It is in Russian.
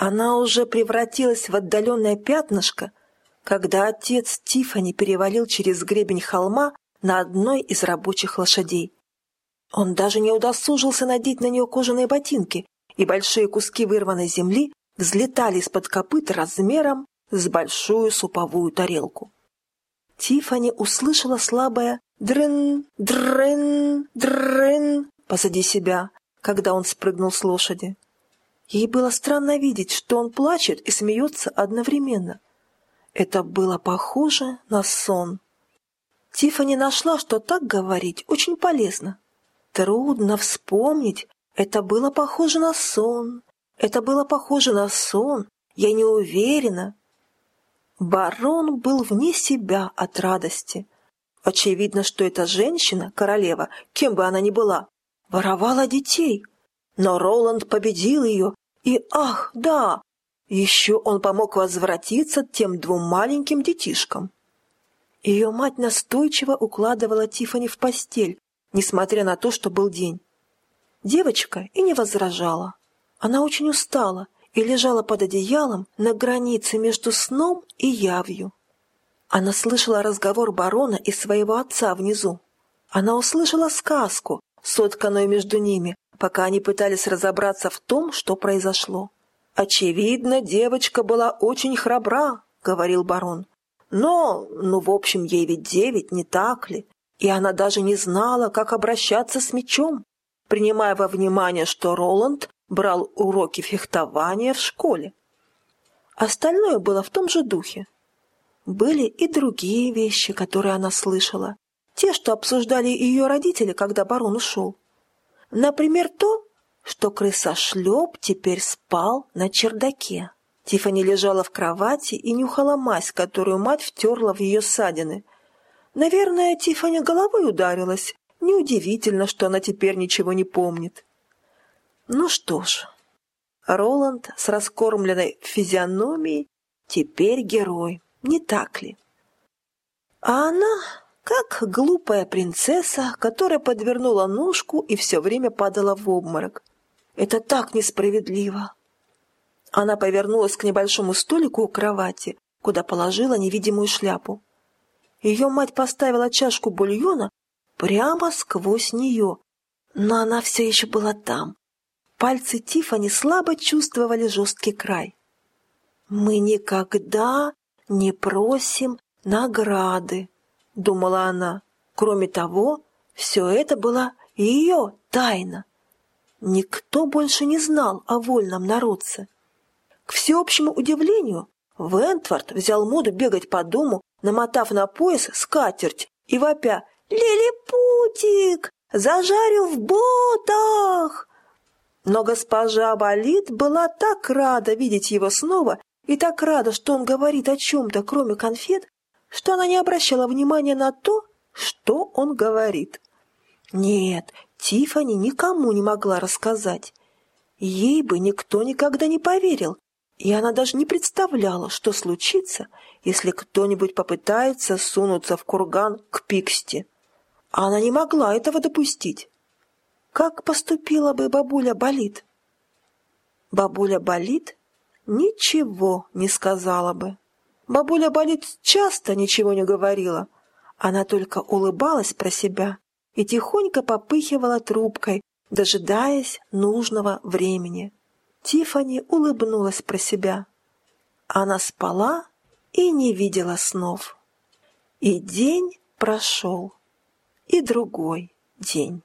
Она уже превратилась в отдаленное пятнышко, когда отец Тифани перевалил через гребень холма на одной из рабочих лошадей. Он даже не удосужился надеть на нее кожаные ботинки, и большие куски вырванной земли взлетали из-под копыт размером с большую суповую тарелку. Тифани услышала слабое «дрын, дрын, дрын» позади себя, когда он спрыгнул с лошади. Ей было странно видеть, что он плачет и смеется одновременно. Это было похоже на сон. Тифани нашла, что так говорить очень полезно. Трудно вспомнить, это было похоже на сон. Это было похоже на сон. Я не уверена. Барон был вне себя от радости. Очевидно, что эта женщина, королева, кем бы она ни была, воровала детей. Но Роланд победил ее, и, ах, да, еще он помог возвратиться тем двум маленьким детишкам. Ее мать настойчиво укладывала Тифани в постель, несмотря на то, что был день. Девочка и не возражала. Она очень устала и лежала под одеялом на границе между сном и явью. Она слышала разговор барона и своего отца внизу. Она услышала сказку, сотканную между ними, пока они пытались разобраться в том, что произошло. «Очевидно, девочка была очень храбра», — говорил барон. «Но, ну, в общем, ей ведь девять, не так ли? И она даже не знала, как обращаться с мечом, принимая во внимание, что Роланд брал уроки фехтования в школе. Остальное было в том же духе. Были и другие вещи, которые она слышала, те, что обсуждали ее родители, когда барон ушел. Например, то, что крысошлеп теперь спал на чердаке. Тифани лежала в кровати и нюхала мазь, которую мать втерла в ее ссадины. Наверное, Тифани головой ударилась. Неудивительно, что она теперь ничего не помнит. Ну что ж, Роланд с раскормленной физиономией теперь герой, не так ли? А она как глупая принцесса, которая подвернула ножку и все время падала в обморок. Это так несправедливо. Она повернулась к небольшому столику у кровати, куда положила невидимую шляпу. Ее мать поставила чашку бульона прямо сквозь нее, но она все еще была там. Пальцы Тифани слабо чувствовали жесткий край. «Мы никогда не просим награды», — думала она. Кроме того, все это была ее тайна. Никто больше не знал о вольном народце. К всеобщему удивлению, Вентвард взял моду бегать по дому, намотав на пояс скатерть и вопя «Лилипутик! Зажарил в ботах!» Но госпожа Болит была так рада видеть его снова и так рада, что он говорит о чем-то, кроме конфет, что она не обращала внимания на то, что он говорит. Нет, Тифани никому не могла рассказать. Ей бы никто никогда не поверил, и она даже не представляла, что случится, если кто-нибудь попытается сунуться в курган к Пиксти. Она не могла этого допустить. Как поступила бы бабуля Болит? Бабуля Болит ничего не сказала бы. Бабуля Болит часто ничего не говорила. Она только улыбалась про себя и тихонько попыхивала трубкой, дожидаясь нужного времени. Тифани улыбнулась про себя. Она спала и не видела снов. И день прошел, и другой день.